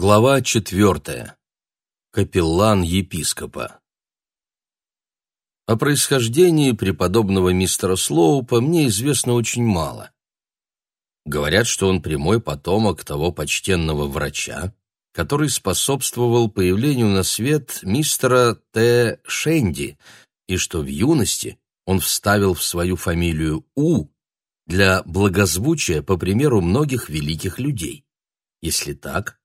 Глава четвертая. Капеллан епископа. О происхождении преподобного мистера Слоупа мне известно очень мало. Говорят, что он прямой потомок того почтенного врача, который способствовал появлению на свет мистера Т. Шенди, и что в юности он вставил в свою фамилию У для благозвучия по примеру многих великих людей. Если так,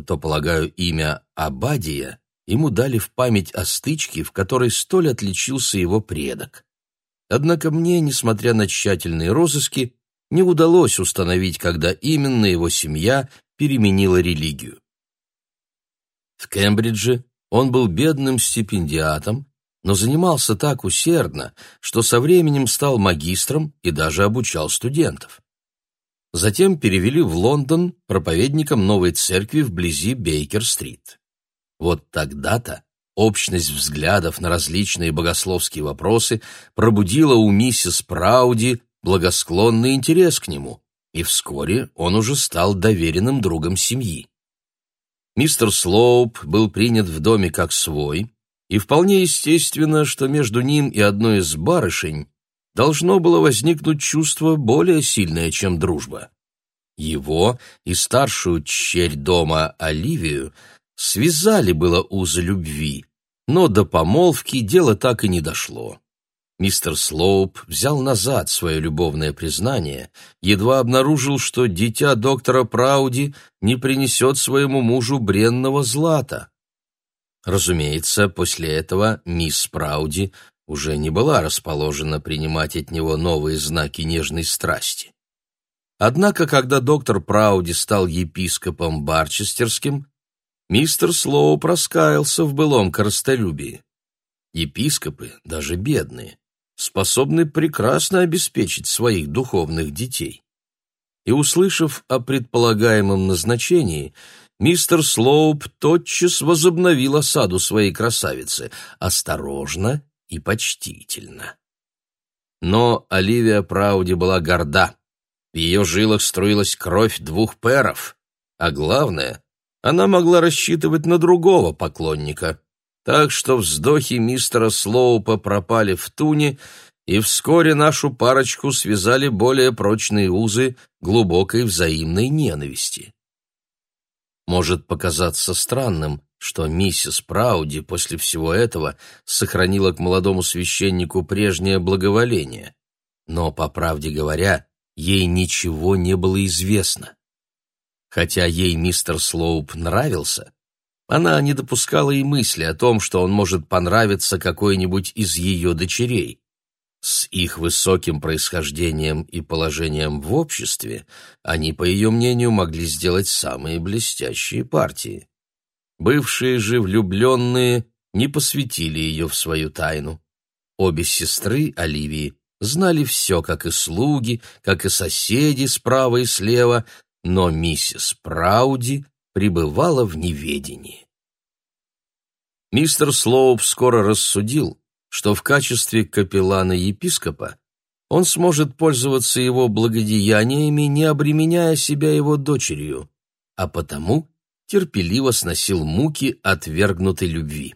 то, полагаю, имя Абадия ему дали в память о стычке, в которой столь отличился его предок. Однако мне, несмотря на тщательные розыски, не удалось установить, когда именно его семья переменила религию. В Кембридже он был бедным стипендиатом, но занимался так усердно, что со временем стал магистром и даже обучал студентов. Затем перевели в Лондон проповедником новой церкви вблизи Бейкер-стрит. Вот тогда-то общность взглядов на различные богословские вопросы пробудила у миссис Прауди благосклонный интерес к нему, и вскоре он уже стал доверенным другом семьи. Мистер Слоуп был принят в доме как свой, и вполне естественно, что между ним и одной из барышень должно было возникнуть чувство более сильное, чем дружба. Его и старшую черь дома Оливию связали было узы любви, но до помолвки дело так и не дошло. Мистер Слоуп взял назад свое любовное признание, едва обнаружил, что дитя доктора Прауди не принесет своему мужу бренного злата. Разумеется, после этого мисс Прауди уже не была расположена принимать от него новые знаки нежной страсти. Однако, когда доктор Прауди стал епископом Барчестерским, мистер Слоу проскаялся в былом коростолюбии. Епископы, даже бедные, способны прекрасно обеспечить своих духовных детей. И, услышав о предполагаемом назначении, мистер Слоуп тотчас возобновил осаду своей красавицы, осторожно и почтительно. Но Оливия Прауди была горда. В ее жилах струилась кровь двух перов, а главное, она могла рассчитывать на другого поклонника. Так что вздохи мистера Слоупа пропали в туне, и вскоре нашу парочку связали более прочные узы глубокой взаимной ненависти. Может показаться странным, что миссис Прауди после всего этого сохранила к молодому священнику прежнее благоволение. Но, по правде говоря, ей ничего не было известно. Хотя ей мистер Слоуп нравился, она не допускала и мысли о том, что он может понравиться какой-нибудь из ее дочерей. С их высоким происхождением и положением в обществе они, по ее мнению, могли сделать самые блестящие партии. Бывшие же влюбленные не посвятили ее в свою тайну. Обе сестры Оливии знали все, как и слуги, как и соседи справа и слева, но миссис Прауди пребывала в неведении. Мистер Слоуп скоро рассудил, что в качестве капеллана-епископа он сможет пользоваться его благодеяниями, не обременяя себя его дочерью, а потому терпеливо сносил муки отвергнутой любви.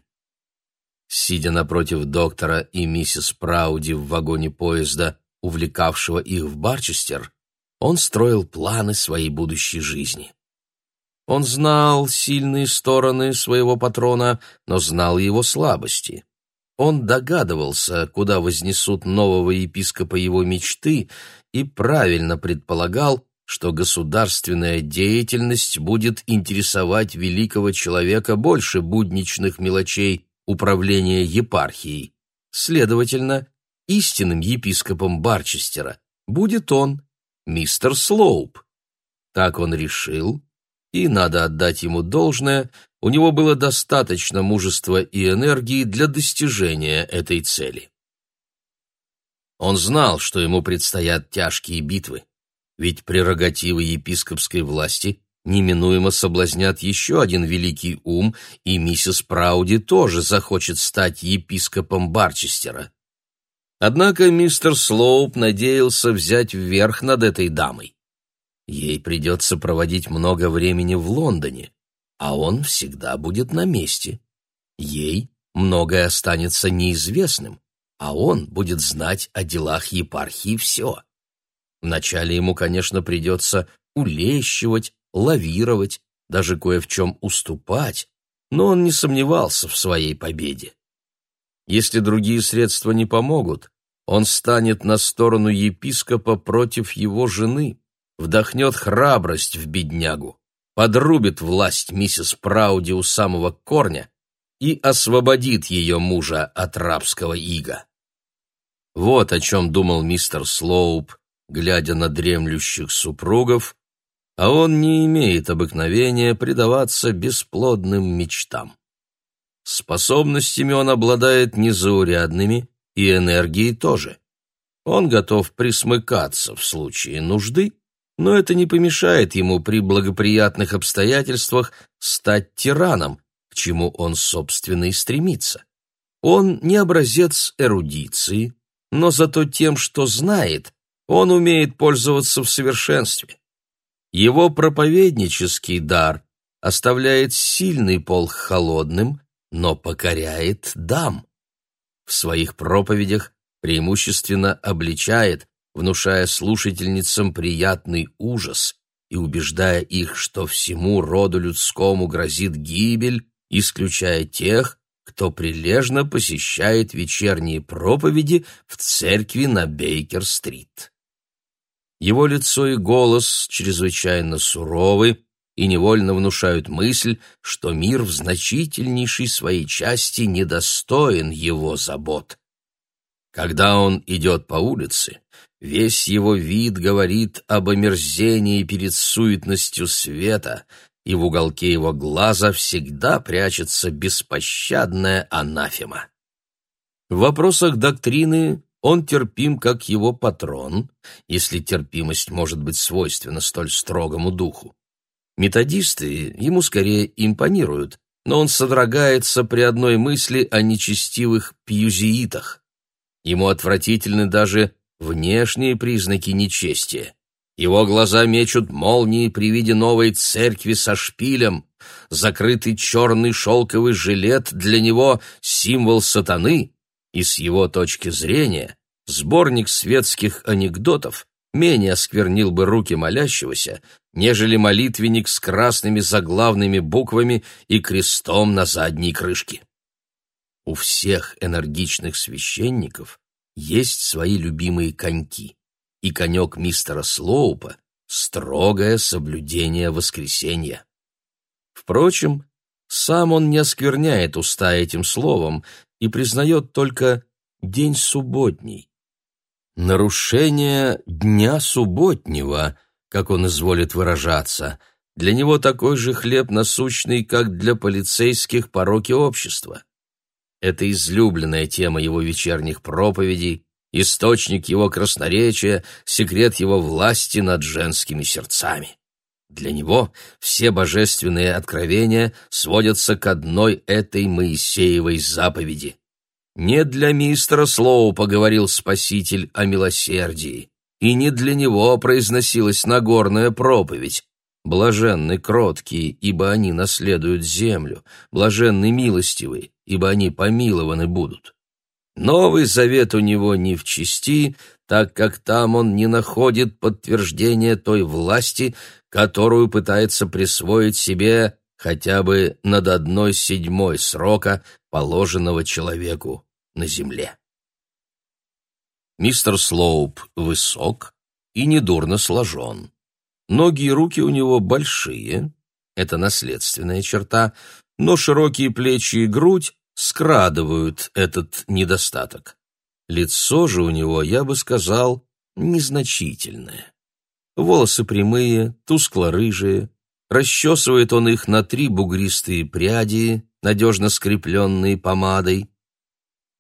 Сидя напротив доктора и миссис Прауди в вагоне поезда, увлекавшего их в Барчестер, он строил планы своей будущей жизни. Он знал сильные стороны своего патрона, но знал его слабости. Он догадывался, куда вознесут нового епископа его мечты, и правильно предполагал, что государственная деятельность будет интересовать великого человека больше будничных мелочей управления епархией. Следовательно, истинным епископом Барчестера будет он, мистер Слоуп. Так он решил, и, надо отдать ему должное, у него было достаточно мужества и энергии для достижения этой цели. Он знал, что ему предстоят тяжкие битвы ведь прерогативы епископской власти неминуемо соблазнят еще один великий ум, и миссис Прауди тоже захочет стать епископом Барчестера. Однако мистер Слоуп надеялся взять вверх над этой дамой. Ей придется проводить много времени в Лондоне, а он всегда будет на месте. Ей многое останется неизвестным, а он будет знать о делах епархии все. Вначале ему, конечно, придется улещивать, лавировать, даже кое в чем уступать, но он не сомневался в своей победе. Если другие средства не помогут, он станет на сторону епископа против его жены, вдохнет храбрость в беднягу, подрубит власть миссис Прауди у самого корня и освободит ее мужа от рабского ига. Вот о чем думал мистер Слоуп, глядя на дремлющих супругов, а он не имеет обыкновения предаваться бесплодным мечтам. Способностями он обладает незаурядными, и энергией тоже. Он готов присмыкаться в случае нужды, но это не помешает ему при благоприятных обстоятельствах стать тираном, к чему он, собственно, и стремится. Он не образец эрудиции, но зато тем, что знает, он умеет пользоваться в совершенстве. Его проповеднический дар оставляет сильный пол холодным, но покоряет дам. В своих проповедях преимущественно обличает, внушая слушательницам приятный ужас и убеждая их, что всему роду людскому грозит гибель, исключая тех, кто прилежно посещает вечерние проповеди в церкви на Бейкер-стрит. Его лицо и голос чрезвычайно суровы и невольно внушают мысль, что мир в значительнейшей своей части недостоин его забот. Когда он идет по улице, весь его вид говорит об омерзении перед суетностью света, и в уголке его глаза всегда прячется беспощадная анафема. В вопросах доктрины он терпим, как его патрон, если терпимость может быть свойственна столь строгому духу. Методисты ему скорее импонируют, но он содрогается при одной мысли о нечестивых пьюзиитах. Ему отвратительны даже внешние признаки нечестия. Его глаза мечут молнии при виде новой церкви со шпилем. Закрытый черный шелковый жилет для него — символ сатаны, и с его точки зрения сборник светских анекдотов менее осквернил бы руки молящегося, нежели молитвенник с красными заглавными буквами и крестом на задней крышке. У всех энергичных священников есть свои любимые коньки, и конек мистера Слоупа — строгое соблюдение воскресенья. Впрочем, сам он не оскверняет уста этим словом и признает только день субботний. Нарушение дня субботнего, как он изволит выражаться, для него такой же хлеб насущный, как для полицейских пороки общества. Это излюбленная тема его вечерних проповедей, источник его красноречия, секрет его власти над женскими сердцами. Для него все божественные откровения сводятся к одной этой Моисеевой заповеди. Не для мистера Слоу поговорил Спаситель о милосердии, и не для него произносилась Нагорная проповедь. Блаженны кроткие, ибо они наследуют землю, блаженны милостивые, ибо они помилованы будут. Новый завет у него не в чести, так как там он не находит подтверждения той власти, которую пытается присвоить себе хотя бы над одной седьмой срока, положенного человеку на земле. Мистер Слоуп высок и недурно сложен. Ноги и руки у него большие, это наследственная черта, но широкие плечи и грудь скрадывают этот недостаток. Лицо же у него, я бы сказал, незначительное. Волосы прямые, тускло-рыжие, расчесывает он их на три бугристые пряди, надежно скрепленные помадой,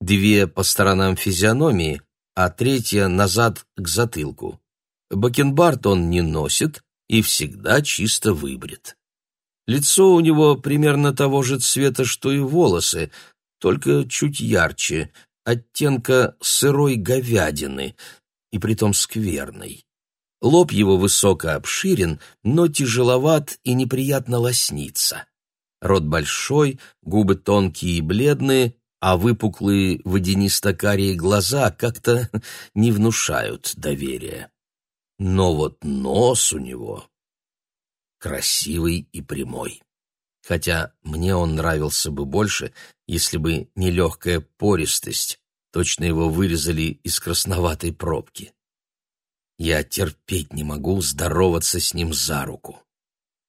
две по сторонам физиономии, а третья назад к затылку. Бакенбард он не носит и всегда чисто выбрит. Лицо у него примерно того же цвета, что и волосы, только чуть ярче, оттенка сырой говядины, и притом скверной. Лоб его высоко обширен, но тяжеловат и неприятно лоснится. Рот большой, губы тонкие и бледные, а выпуклые водянисто-карие глаза как-то не внушают доверия. Но вот нос у него красивый и прямой. Хотя мне он нравился бы больше, если бы не легкая пористость, точно его вырезали из красноватой пробки. Я терпеть не могу здороваться с ним за руку.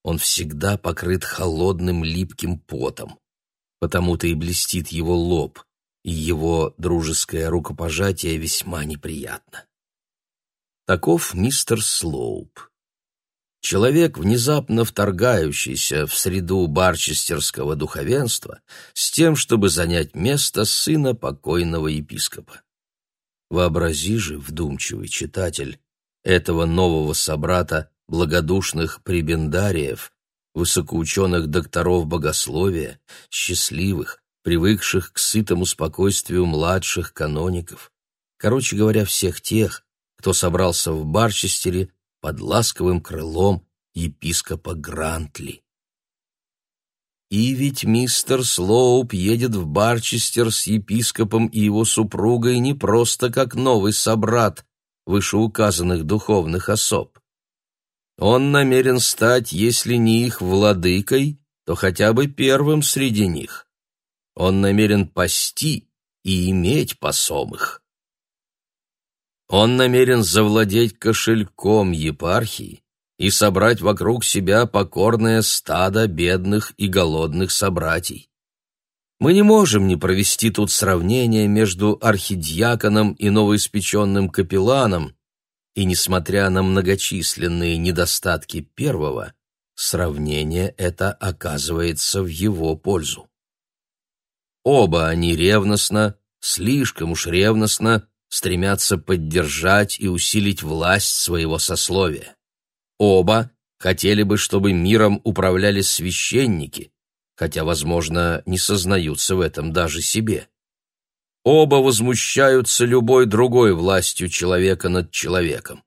Он всегда покрыт холодным липким потом. Потому-то и блестит его лоб, и его дружеское рукопожатие весьма неприятно. Таков мистер Слоуп. Человек, внезапно вторгающийся в среду барчестерского духовенства с тем, чтобы занять место сына покойного епископа. Вообрази же, вдумчивый читатель, этого нового собрата благодушных прибендариев, высокоученых докторов богословия, счастливых, привыкших к сытому спокойствию младших каноников, короче говоря, всех тех, кто собрался в Барчестере под ласковым крылом епископа Грантли. И ведь мистер Слоуп едет в Барчестер с епископом и его супругой не просто как новый собрат вышеуказанных духовных особ. Он намерен стать, если не их владыкой, то хотя бы первым среди них. Он намерен пасти и иметь посомых. Он намерен завладеть кошельком епархии и собрать вокруг себя покорное стадо бедных и голодных собратьей. Мы не можем не провести тут сравнение между архидиаконом и новоиспеченным капелланом, и, несмотря на многочисленные недостатки первого, сравнение это оказывается в его пользу. Оба они ревностно, слишком уж ревностно, стремятся поддержать и усилить власть своего сословия. Оба хотели бы, чтобы миром управляли священники, хотя, возможно, не сознаются в этом даже себе. Оба возмущаются любой другой властью человека над человеком.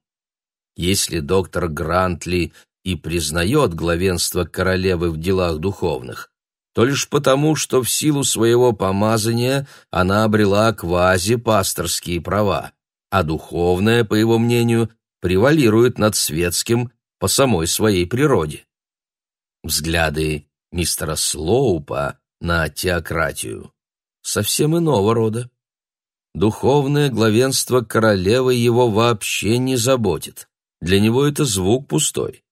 Если доктор Грантли и признает главенство королевы в делах духовных, то лишь потому, что в силу своего помазания она обрела квази-пасторские права, а духовное, по его мнению, превалирует над светским по самой своей природе. Взгляды мистера Слоупа на теократию совсем иного рода. Духовное главенство королевы его вообще не заботит. Для него это звук пустой.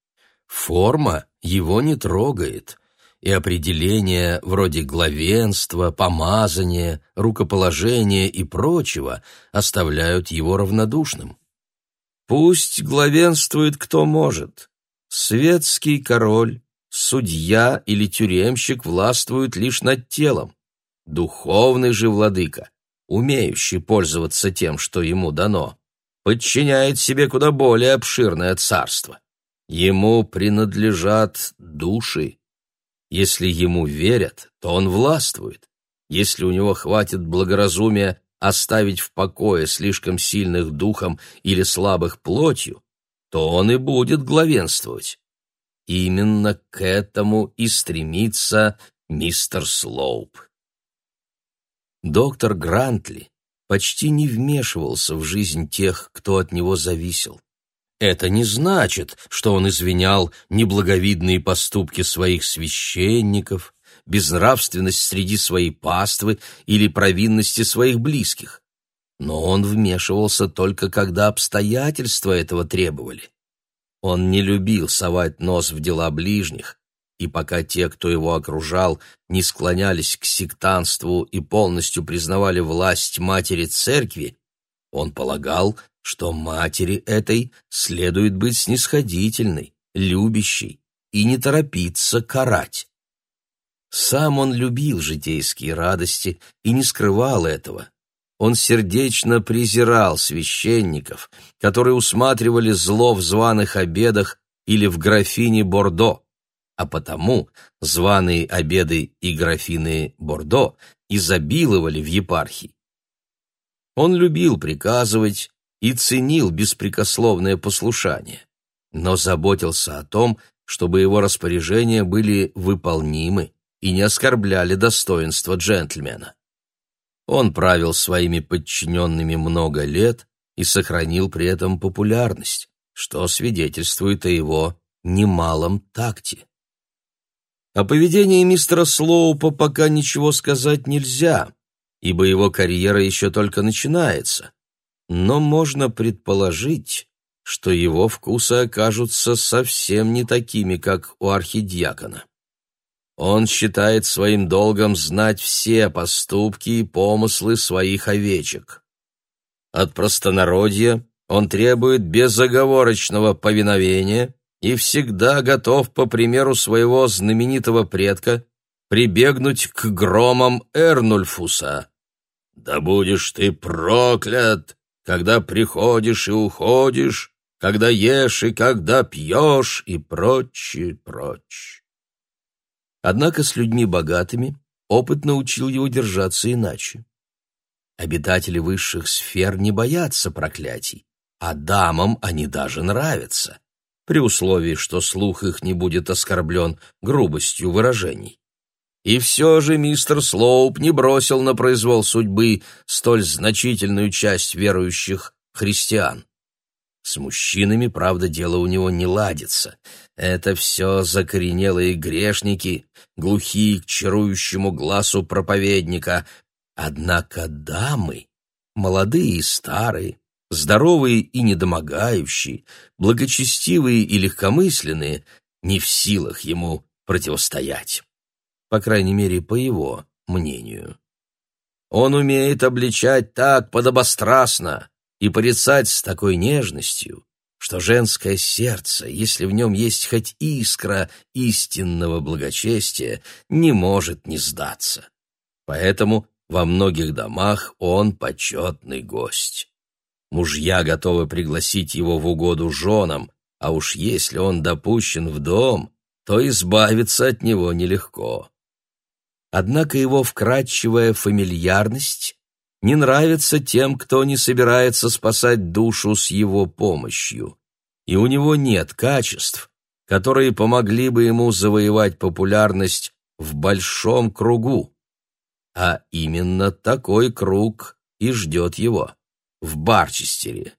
Форма его не трогает, и определения вроде главенства, помазания, рукоположения и прочего оставляют его равнодушным. Пусть главенствует кто может. Светский король, судья или тюремщик властвуют лишь над телом. Духовный же владыка, умеющий пользоваться тем, что ему дано, подчиняет себе куда более обширное царство. Ему принадлежат души, если ему верят, то он властвует. Если у него хватит благоразумия оставить в покое слишком сильных духом или слабых плотью, то он и будет главенствовать. Именно к этому и стремится мистер Слоуп. Доктор Грантли почти не вмешивался в жизнь тех, кто от него зависел. Это не значит, что он извинял неблаговидные поступки своих священников, безнравственность среди своей паствы или провинности своих близких. Но он вмешивался только когда обстоятельства этого требовали. Он не любил совать нос в дела ближних, и пока те, кто его окружал, не склонялись к сектанству и полностью признавали власть матери церкви, он полагал, что матери этой следует быть снисходительной, любящей и не торопиться карать. Сам он любил житейские радости и не скрывал этого. Он сердечно презирал священников, которые усматривали зло в званых обедах или в графине Бордо, а потому званые обеды и графины Бордо изобиловали в епархии. Он любил приказывать, и ценил беспрекословное послушание, но заботился о том, чтобы его распоряжения были выполнимы, и не оскорбляли достоинства джентльмена. Он правил своими подчиненными много лет и сохранил при этом популярность, что свидетельствует о его немалом такте. О поведении мистера Слоупа пока ничего сказать нельзя, ибо его карьера еще только начинается, но можно предположить, что его вкусы окажутся совсем не такими, как у архидиакона. Он считает своим долгом знать все поступки и помыслы своих овечек. От простонародья он требует безоговорочного повиновения и всегда готов, по примеру своего знаменитого предка, прибегнуть к громам Эрнульфуса. «Да будешь ты проклят, когда приходишь и уходишь, когда ешь и когда пьешь и прочее, прочее. Однако с людьми богатыми опыт научил его держаться иначе. Обитатели высших сфер не боятся проклятий, а дамам они даже нравятся, при условии, что слух их не будет оскорблен грубостью выражений. И все же мистер Слоуп не бросил на произвол судьбы столь значительную часть верующих христиан. С мужчинами, правда, дело у него не ладится. Это все закоренелые грешники, глухие к чарующему глазу проповедника. Однако дамы, молодые и старые, здоровые и недомогающие, благочестивые и легкомысленные, не в силах ему противостоять. По крайней мере, по его мнению. Он умеет обличать так подобострастно, и порицать с такой нежностью, что женское сердце, если в нем есть хоть искра истинного благочестия, не может не сдаться. Поэтому во многих домах он почетный гость. Мужья готовы пригласить его в угоду женам, а уж если он допущен в дом, то избавиться от него нелегко. Однако его вкрадчивая фамильярность не нравится тем, кто не собирается спасать душу с его помощью, и у него нет качеств, которые помогли бы ему завоевать популярность в большом кругу. А именно такой круг и ждет его в Барчестере.